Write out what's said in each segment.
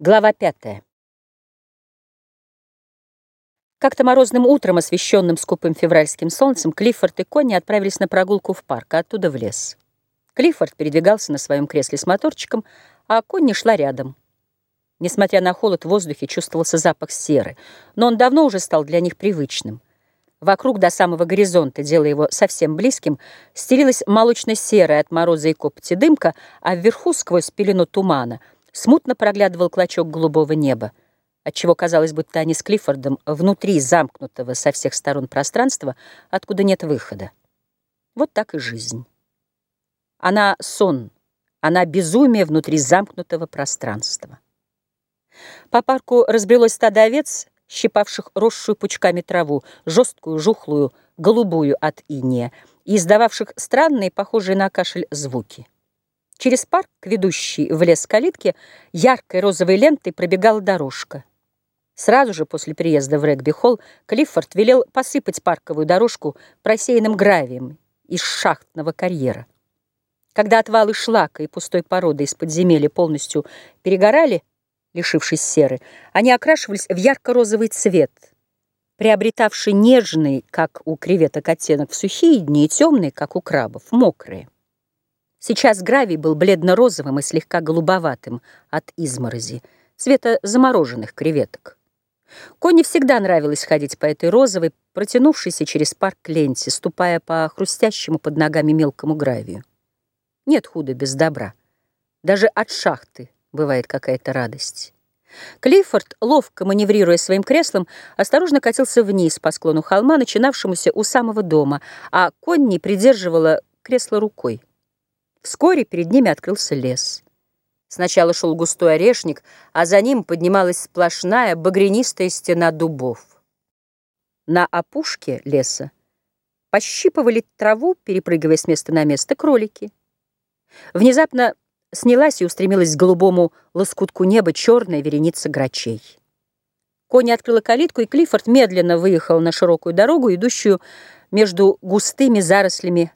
Глава пятая. Как-то морозным утром, освещенным скупым февральским солнцем, Клиффорд и Конни отправились на прогулку в парк, а оттуда в лес. Клиффорд передвигался на своем кресле с моторчиком, а Конни шла рядом. Несмотря на холод, в воздухе чувствовался запах серы, но он давно уже стал для них привычным. Вокруг до самого горизонта, делая его совсем близким, стелилась молочно-серая от мороза и копоти дымка, а вверху, сквозь пелену тумана — смутно проглядывал клочок голубого неба, отчего казалось, будто они с Клиффордом внутри замкнутого со всех сторон пространства, откуда нет выхода. Вот так и жизнь. Она сон, она безумие внутри замкнутого пространства. По парку разбрелось стадо овец, щипавших росшую пучками траву, жесткую, жухлую, голубую от иния, и издававших странные, похожие на кашель, звуки. Через парк, ведущий в лес калитки, яркой розовой лентой пробегала дорожка. Сразу же после приезда в регби-холл Клиффорд велел посыпать парковую дорожку просеянным гравием из шахтного карьера. Когда отвалы шлака и пустой породы из подземелья полностью перегорали, лишившись серы, они окрашивались в ярко-розовый цвет, приобретавший нежный, как у креветок, оттенок в сухие дни и темный, как у крабов, мокрые. Сейчас гравий был бледно-розовым и слегка голубоватым от изморози, цвета замороженных креветок. Коне всегда нравилось ходить по этой розовой, протянувшейся через парк ленте, ступая по хрустящему под ногами мелкому гравию. Нет худа без добра. Даже от шахты бывает какая-то радость. Клиффорд, ловко маневрируя своим креслом, осторожно катился вниз по склону холма, начинавшемуся у самого дома, а Конни придерживала кресло рукой. Вскоре перед ними открылся лес. Сначала шел густой орешник, а за ним поднималась сплошная багрянистая стена дубов. На опушке леса пощипывали траву, перепрыгивая с места на место, кролики. Внезапно снялась и устремилась к голубому лоскутку неба черная вереница грачей. Кони открыла калитку, и Клиффорд медленно выехал на широкую дорогу, идущую между густыми зарослями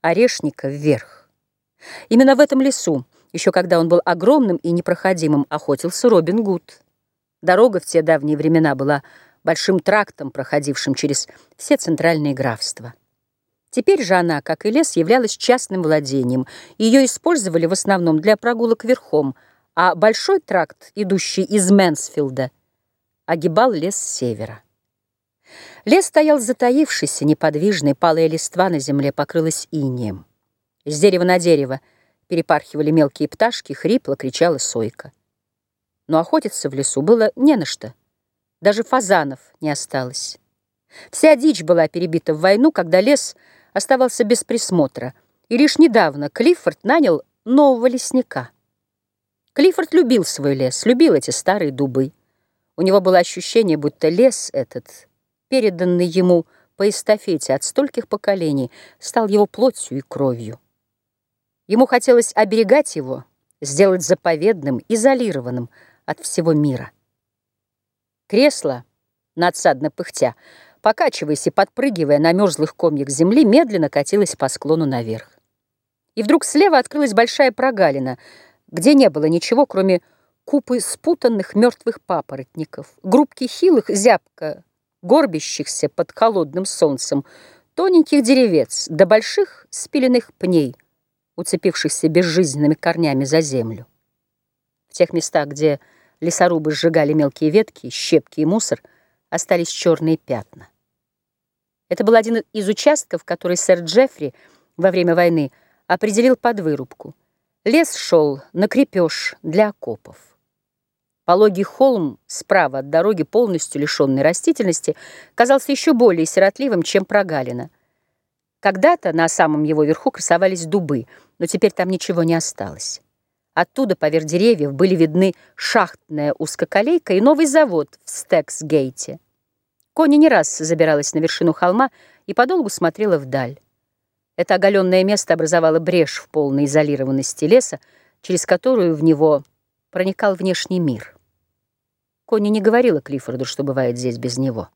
орешника вверх. Именно в этом лесу, еще когда он был огромным и непроходимым, охотился Робин Гуд. Дорога в те давние времена была большим трактом, проходившим через все центральные графства. Теперь же она, как и лес, являлась частным владением. Ее использовали в основном для прогулок верхом, а большой тракт, идущий из Мэнсфилда, огибал лес с севера. Лес стоял затаившийся, неподвижный, палая листва на земле покрылась инеем. С дерева на дерево перепархивали мелкие пташки, хрипло кричала сойка. Но охотиться в лесу было не на что. Даже фазанов не осталось. Вся дичь была перебита в войну, когда лес оставался без присмотра, и лишь недавно Клиффорд нанял нового лесника. Клиффорд любил свой лес, любил эти старые дубы. У него было ощущение, будто лес этот, переданный ему по эстафете от стольких поколений, стал его плотью и кровью. Ему хотелось оберегать его, сделать заповедным, изолированным от всего мира. Кресло, надсадно пыхтя, покачиваясь и подпрыгивая на мерзлых комьях земли, медленно катилось по склону наверх. И вдруг слева открылась большая прогалина, где не было ничего, кроме купы спутанных мертвых папоротников, группки хилых, зябко горбящихся под холодным солнцем, тоненьких деревец до больших спиленных пней, уцепившихся безжизненными корнями за землю. В тех местах, где лесорубы сжигали мелкие ветки, щепки и мусор, остались черные пятна. Это был один из участков, который сэр Джеффри во время войны определил под вырубку. Лес шел на крепеж для окопов. Пологий холм справа от дороги, полностью лишенный растительности, казался еще более сиротливым, чем прогалина — когда-то на самом его верху красовались дубы, но теперь там ничего не осталось. Оттуда, поверх деревьев, были видны шахтная узкоколейка и новый завод в Стексгейте. Кони не раз забиралась на вершину холма и подолгу смотрела вдаль. Это оголенное место образовало брешь в полной изолированности леса, через которую в него проникал внешний мир. Конни не говорила Клиффорду, что бывает здесь без него.